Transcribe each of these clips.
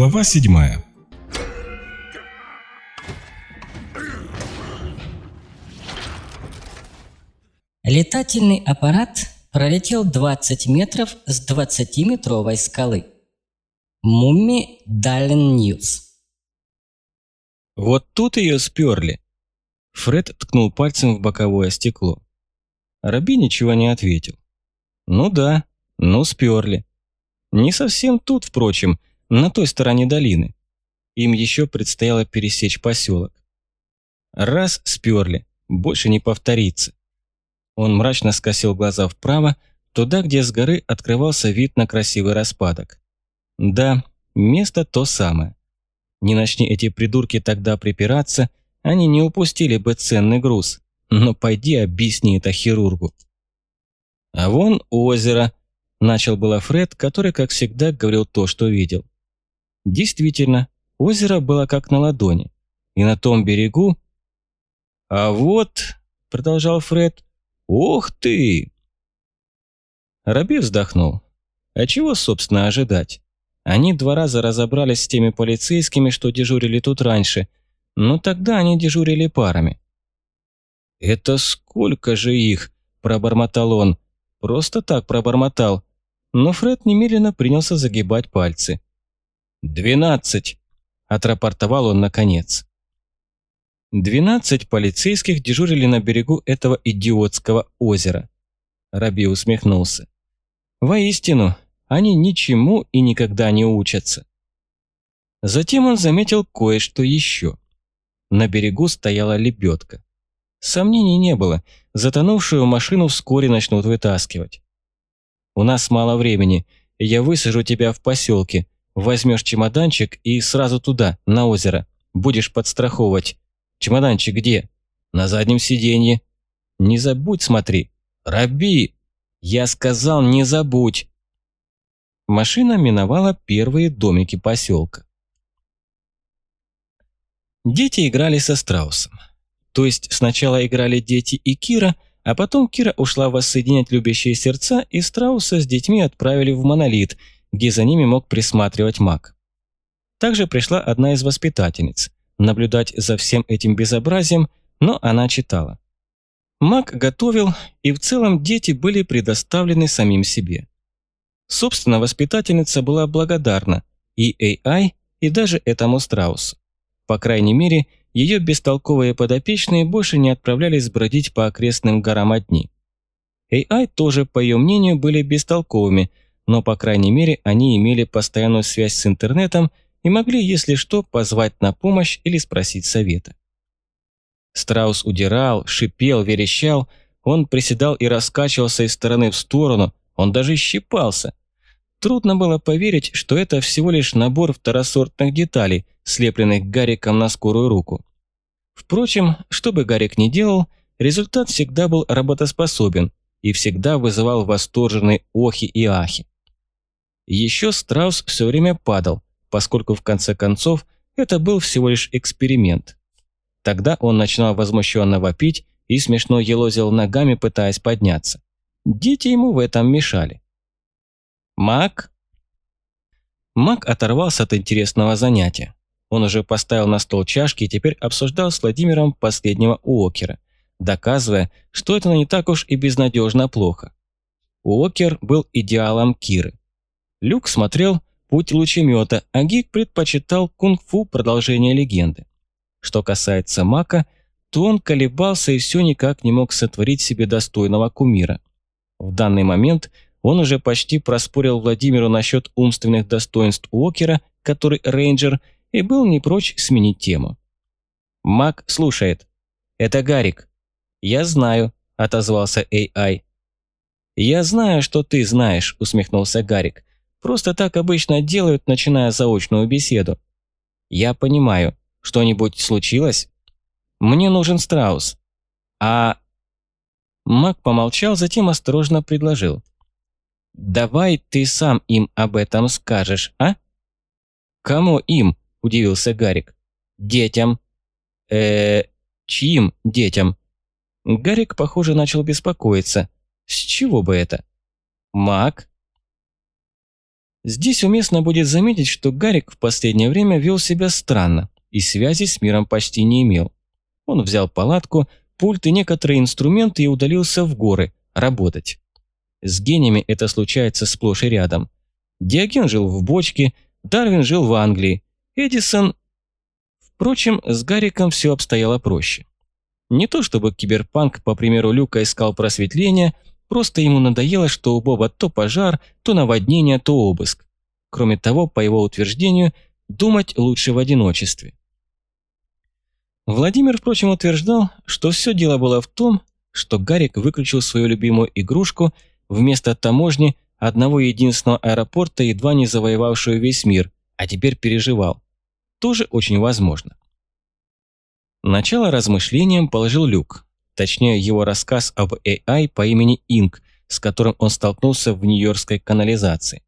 Глава 7 Летательный аппарат пролетел 20 метров с 20-метровой скалы. Мумми Даллен Ньюс. Вот тут ее сперли. Фред ткнул пальцем в боковое стекло. Раби ничего не ответил. Ну да, ну сперли. Не совсем тут, впрочем, на той стороне долины. Им еще предстояло пересечь поселок. Раз сперли, больше не повторится. Он мрачно скосил глаза вправо, туда, где с горы открывался вид на красивый распадок. Да, место то самое. Не начни эти придурки тогда припираться, они не упустили бы ценный груз. Но пойди объясни это хирургу. А вон озеро, начал было Фред, который, как всегда, говорил то, что видел. Действительно, озеро было как на ладони. И на том берегу... А вот, продолжал Фред, ух ты! Раби вздохнул. А чего, собственно, ожидать? Они два раза разобрались с теми полицейскими, что дежурили тут раньше, но тогда они дежурили парами. «Это сколько же их?» – пробормотал он. Просто так пробормотал. Но Фред немедленно принялся загибать пальцы. «Двенадцать!» – отрапортовал он наконец. Двенадцать полицейских дежурили на берегу этого идиотского озера. Раби усмехнулся. Воистину, они ничему и никогда не учатся. Затем он заметил кое-что еще. На берегу стояла лебедка. Сомнений не было, затонувшую машину вскоре начнут вытаскивать. «У нас мало времени, я высажу тебя в поселке, возьмешь чемоданчик и сразу туда, на озеро, будешь подстраховывать. Чемоданчик где? На заднем сиденье. Не забудь смотри. Раби! Я сказал, не забудь!» Машина миновала первые домики поселка. Дети играли со страусом. То есть сначала играли дети и Кира, а потом Кира ушла воссоединять любящие сердца, и страуса с детьми отправили в монолит, где за ними мог присматривать маг. Также пришла одна из воспитательниц, наблюдать за всем этим безобразием, но она читала. Маг готовил, и в целом дети были предоставлены самим себе. Собственно, воспитательница была благодарна и AI, и даже этому страусу. По крайней мере, ее бестолковые подопечные больше не отправлялись бродить по окрестным горам одни. AI тоже, по ее мнению, были бестолковыми, но, по крайней мере, они имели постоянную связь с интернетом и могли, если что, позвать на помощь или спросить совета. Страус удирал, шипел, верещал, он приседал и раскачивался из стороны в сторону, он даже щипался. Трудно было поверить, что это всего лишь набор второсортных деталей, слепленных Гариком на скорую руку. Впрочем, что бы Гарик ни делал, результат всегда был работоспособен и всегда вызывал восторженные охи и ахи. Еще Страус все время падал, поскольку в конце концов это был всего лишь эксперимент. Тогда он начинал возмущенно вопить и смешно елозил ногами, пытаясь подняться. Дети ему в этом мешали. Мак? Мак оторвался от интересного занятия. Он уже поставил на стол чашки и теперь обсуждал с Владимиром последнего Уокера, доказывая, что это не так уж и безнадежно плохо. Уокер был идеалом Киры. Люк смотрел «Путь лучемета», а Гик предпочитал кунг-фу продолжение легенды. Что касается Мака, то он колебался и все никак не мог сотворить себе достойного кумира. В данный момент – он уже почти проспорил Владимиру насчет умственных достоинств Уокера, который рейнджер, и был не прочь сменить тему. Мак слушает. «Это Гарик». «Я знаю», – отозвался AI. «Я знаю, что ты знаешь», – усмехнулся Гарик. «Просто так обычно делают, начиная заочную беседу». «Я понимаю. Что-нибудь случилось?» «Мне нужен страус». «А...» Мак помолчал, затем осторожно предложил. Давай ты сам им об этом скажешь, а? Кому им? Удивился Гарик. Детям. Э, чьим детям? Гарик, похоже, начал беспокоиться. С чего бы это? Маг? Здесь уместно будет заметить, что Гарик в последнее время вел себя странно и связи с миром почти не имел. Он взял палатку, пульт и некоторые инструменты и удалился в горы работать. С гениями это случается сплошь и рядом. Диоген жил в бочке, Дарвин жил в Англии, Эдисон... Впрочем, с Гариком все обстояло проще. Не то чтобы киберпанк, по примеру Люка, искал просветления, просто ему надоело, что у Боба то пожар, то наводнение, то обыск. Кроме того, по его утверждению, думать лучше в одиночестве. Владимир, впрочем, утверждал, что все дело было в том, что Гарик выключил свою любимую игрушку вместо таможни одного единственного аэропорта, едва не завоевавшую весь мир, а теперь переживал. Тоже очень возможно. Начало размышлениям положил Люк, точнее его рассказ об AI по имени Инк, с которым он столкнулся в нью-йоркской канализации.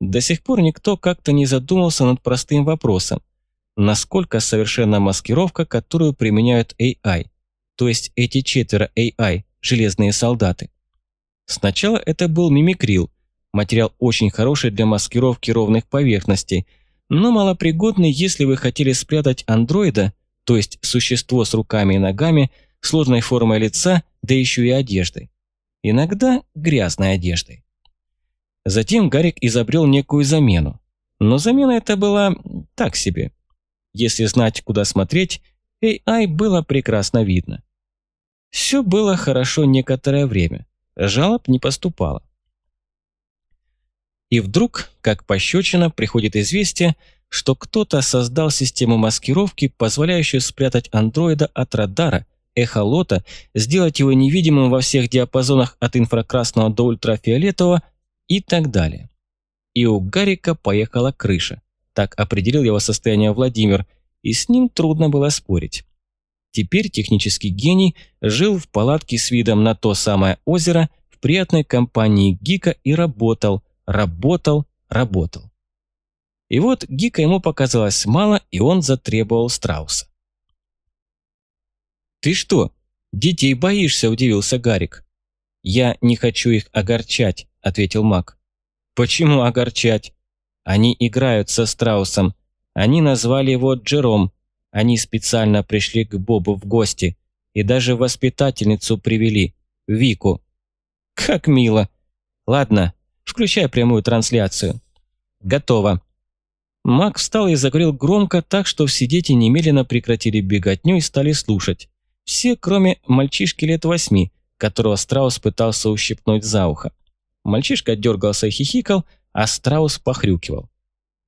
До сих пор никто как-то не задумался над простым вопросом, насколько совершенна маскировка, которую применяют AI, то есть эти четверо AI, железные солдаты. Сначала это был мимикрил, материал очень хороший для маскировки ровных поверхностей, но малопригодный, если вы хотели спрятать андроида – то есть существо с руками и ногами, сложной формой лица, да еще и одеждой. Иногда грязной одеждой. Затем Гарик изобрел некую замену. Но замена эта была так себе. Если знать, куда смотреть, AI было прекрасно видно. Все было хорошо некоторое время. Жалоб не поступало. И вдруг, как пощечина, приходит известие, что кто-то создал систему маскировки, позволяющую спрятать андроида от радара, эхолота, сделать его невидимым во всех диапазонах от инфракрасного до ультрафиолетового и так далее. И у Гарика поехала крыша. Так определил его состояние Владимир, и с ним трудно было спорить. Теперь технический гений жил в палатке с видом на то самое озеро в приятной компании Гика и работал, работал, работал. И вот Гика ему показалось мало, и он затребовал страуса. «Ты что, детей боишься?» – удивился Гарик. «Я не хочу их огорчать», – ответил маг. «Почему огорчать? Они играют со страусом. Они назвали его Джером. Они специально пришли к Бобу в гости и даже воспитательницу привели, Вику. Как мило. Ладно, включай прямую трансляцию. Готово. Маг встал и закурил громко так, что все дети немедленно прекратили беготню и стали слушать. Все, кроме мальчишки лет восьми, которого Страус пытался ущипнуть за ухо. Мальчишка дергался и хихикал, а Страус похрюкивал.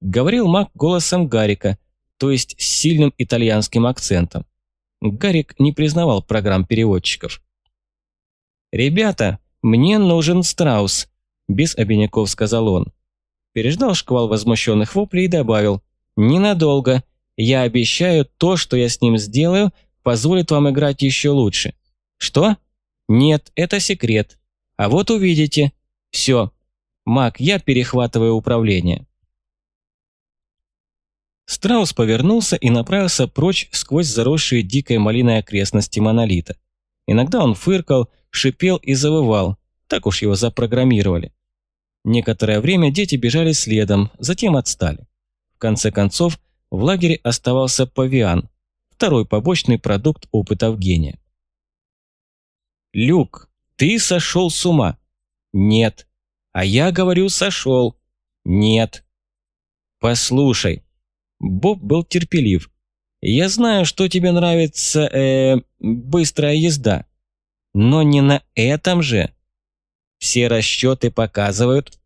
Говорил маг голосом Гарика, то есть с сильным итальянским акцентом. Гарик не признавал программ переводчиков. «Ребята, мне нужен Страус», – без обиняков сказал он переждал шквал возмущенных воплей и добавил «Ненадолго. Я обещаю, то, что я с ним сделаю, позволит вам играть еще лучше». «Что?» «Нет, это секрет. А вот увидите. Все. Мак, я перехватываю управление». Страус повернулся и направился прочь сквозь заросшие дикой малиной окрестности монолита. Иногда он фыркал, шипел и завывал, так уж его запрограммировали. Некоторое время дети бежали следом, затем отстали. В конце концов, в лагере оставался павиан, второй побочный продукт опытов гения. «Люк, ты сошел с ума?» «Нет». «А я говорю, сошел». «Нет». «Послушай». Боб был терпелив. «Я знаю, что тебе нравится, э, быстрая езда. Но не на этом же. Все расчеты показывают,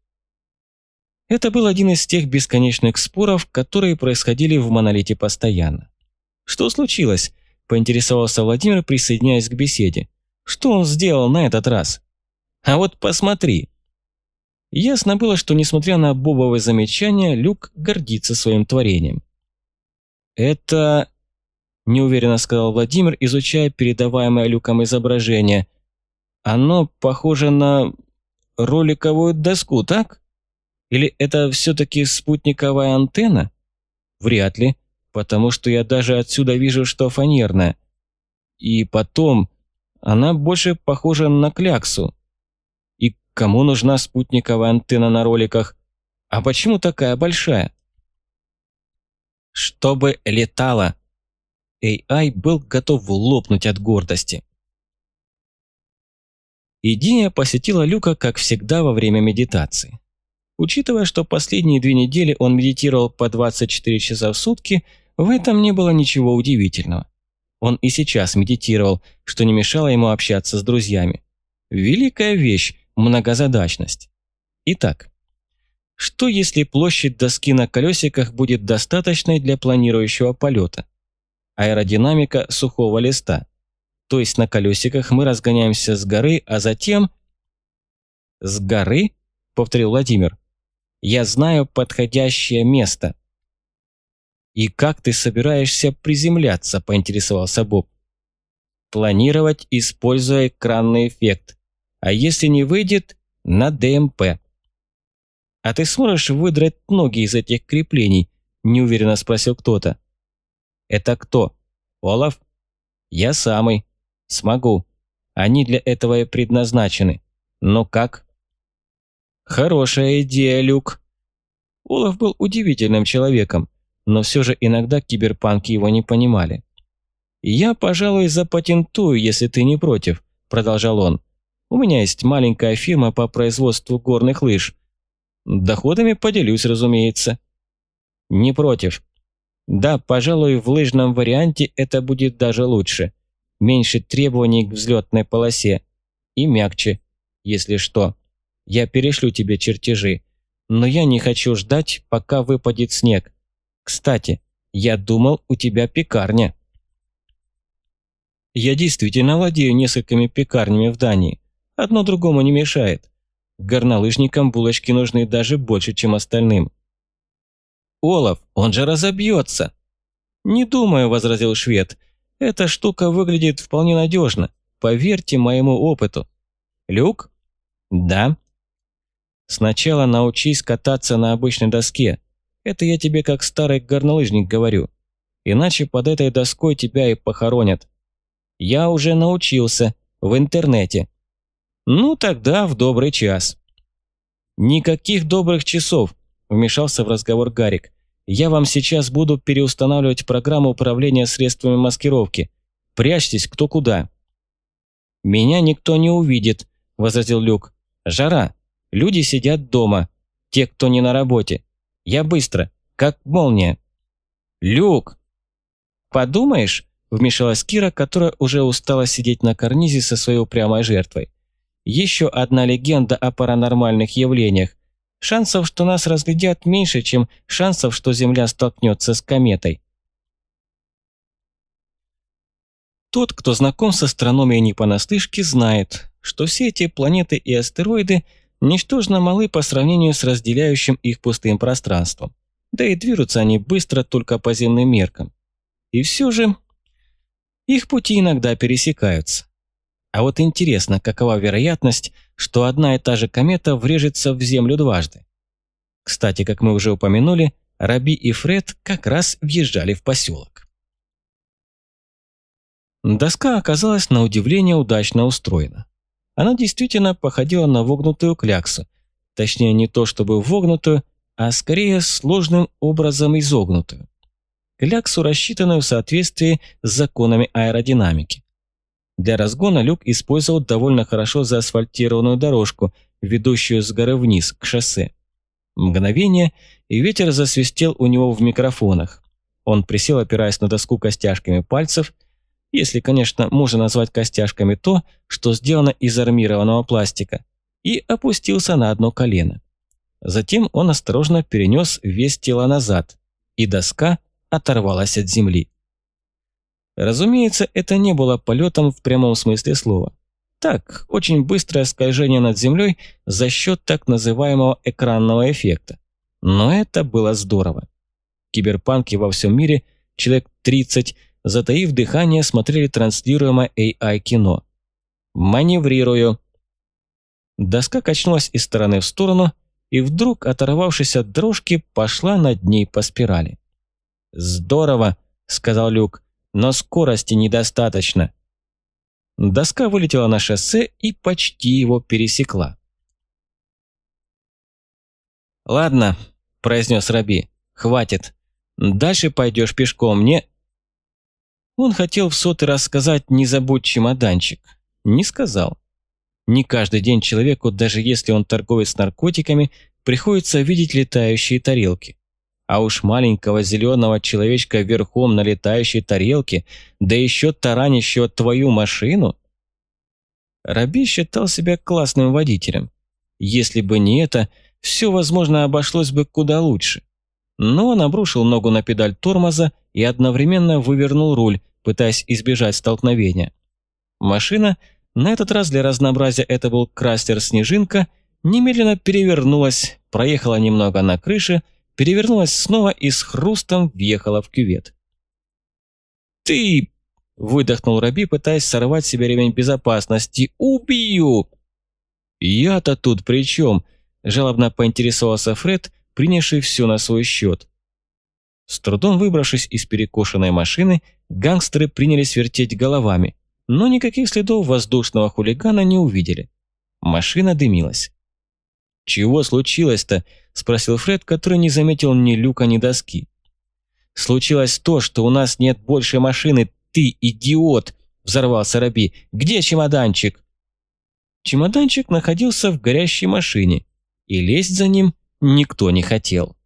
это был один из тех бесконечных споров, которые происходили в монолите постоянно. «Что случилось?» – поинтересовался Владимир, присоединяясь к беседе. «Что он сделал на этот раз?» «А вот посмотри!» Ясно было, что, несмотря на бобовое замечание, Люк гордится своим творением. «Это...» – неуверенно сказал Владимир, изучая передаваемое Люком изображение. «Оно похоже на роликовую доску, так?» Или это все-таки спутниковая антенна? Вряд ли, потому что я даже отсюда вижу, что фанерная. И потом, она больше похожа на кляксу. И кому нужна спутниковая антенна на роликах? А почему такая большая? Чтобы летала. AI был готов лопнуть от гордости. Идея посетила Люка, как всегда, во время медитации. Учитывая, что последние две недели он медитировал по 24 часа в сутки, в этом не было ничего удивительного. Он и сейчас медитировал, что не мешало ему общаться с друзьями. Великая вещь – многозадачность. Итак, что если площадь доски на колесиках будет достаточной для планирующего полета? Аэродинамика сухого листа. То есть на колесиках мы разгоняемся с горы, а затем... «С горы?» – повторил Владимир. «Я знаю подходящее место». «И как ты собираешься приземляться?» – поинтересовался Боб. «Планировать, используя экранный эффект. А если не выйдет, на ДМП». «А ты сможешь выдрать ноги из этих креплений?» – неуверенно спросил кто-то. «Это кто? Олаф?» «Я самый. Смогу. Они для этого и предназначены. Но как?» «Хорошая идея, Люк». Олаф был удивительным человеком, но все же иногда киберпанки его не понимали. «Я, пожалуй, запатентую, если ты не против», – продолжал он. «У меня есть маленькая фирма по производству горных лыж. Доходами поделюсь, разумеется. Не против. Да, пожалуй, в лыжном варианте это будет даже лучше. Меньше требований к взлетной полосе. И мягче, если что. Я перешлю тебе чертежи. Но я не хочу ждать, пока выпадет снег. Кстати, я думал, у тебя пекарня. Я действительно владею несколькими пекарнями в Дании. Одно другому не мешает. Горнолыжникам булочки нужны даже больше, чем остальным. «Олаф, он же разобьется!» «Не думаю», – возразил швед. «Эта штука выглядит вполне надежно. Поверьте моему опыту». «Люк?» «Да». «Сначала научись кататься на обычной доске. Это я тебе как старый горнолыжник говорю. Иначе под этой доской тебя и похоронят. Я уже научился. В интернете. «Ну, тогда в добрый час». «Никаких добрых часов», – вмешался в разговор Гарик. «Я вам сейчас буду переустанавливать программу управления средствами маскировки. Прячьтесь кто куда». «Меня никто не увидит», – возразил Люк. «Жара. Люди сидят дома. Те, кто не на работе. Я быстро, как молния». «Люк!» «Подумаешь», – вмешалась Кира, которая уже устала сидеть на карнизе со своей упрямой жертвой. Еще одна легенда о паранормальных явлениях. Шансов, что нас разглядят, меньше, чем шансов, что Земля столкнется с кометой. Тот, кто знаком с астрономией не понаслышке, знает, что все эти планеты и астероиды ничтожно малы по сравнению с разделяющим их пустым пространством. Да и движутся они быстро только по земным меркам. И все же их пути иногда пересекаются. А вот интересно, какова вероятность, что одна и та же комета врежется в Землю дважды? Кстати, как мы уже упомянули, Раби и Фред как раз въезжали в поселок. Доска оказалась на удивление удачно устроена. Она действительно походила на вогнутую кляксу. Точнее, не то чтобы вогнутую, а скорее сложным образом изогнутую. Кляксу, рассчитанную в соответствии с законами аэродинамики. Для разгона Люк использовал довольно хорошо заасфальтированную дорожку, ведущую с горы вниз, к шоссе. Мгновение, и ветер засвистел у него в микрофонах. Он присел, опираясь на доску костяшками пальцев, если, конечно, можно назвать костяшками то, что сделано из армированного пластика, и опустился на одно колено. Затем он осторожно перенес вес тела назад, и доска оторвалась от земли. Разумеется, это не было полетом в прямом смысле слова. Так, очень быстрое скольжение над землей за счет так называемого экранного эффекта. Но это было здорово. Киберпанки во всем мире, человек 30, затаив дыхание, смотрели транслируемое AI-кино. «Маневрирую». Доска качнулась из стороны в сторону, и вдруг, оторвавшись от дрожки, пошла над ней по спирали. «Здорово», — сказал Люк но скорости недостаточно. Доска вылетела на шоссе и почти его пересекла. «Ладно», – произнес Раби, – «хватит. Дальше пойдешь пешком, мне...» Он хотел в сотый раз сказать «не забудь чемоданчик». Не сказал. Не каждый день человеку, даже если он торговец наркотиками, приходится видеть летающие тарелки. А уж маленького зеленого человечка верхом на летающей тарелке, да еще таранящего твою машину. Раби считал себя классным водителем. Если бы не это, все, возможно, обошлось бы куда лучше. Но он обрушил ногу на педаль тормоза и одновременно вывернул руль, пытаясь избежать столкновения. Машина, на этот раз для разнообразия это был крастер-снежинка, немедленно перевернулась, проехала немного на крыше, перевернулась снова и с хрустом въехала в кювет. «Ты!» – выдохнул Раби, пытаясь сорвать себе ремень безопасности. «Убью!» «Я-то тут при чем?» – жалобно поинтересовался Фред, принявший все на свой счет. С трудом выбравшись из перекошенной машины, гангстеры принялись вертеть головами, но никаких следов воздушного хулигана не увидели. Машина дымилась. «Чего случилось-то?» – спросил Фред, который не заметил ни люка, ни доски. «Случилось то, что у нас нет больше машины, ты идиот!» – взорвался Раби. «Где чемоданчик?» Чемоданчик находился в горящей машине, и лезть за ним никто не хотел.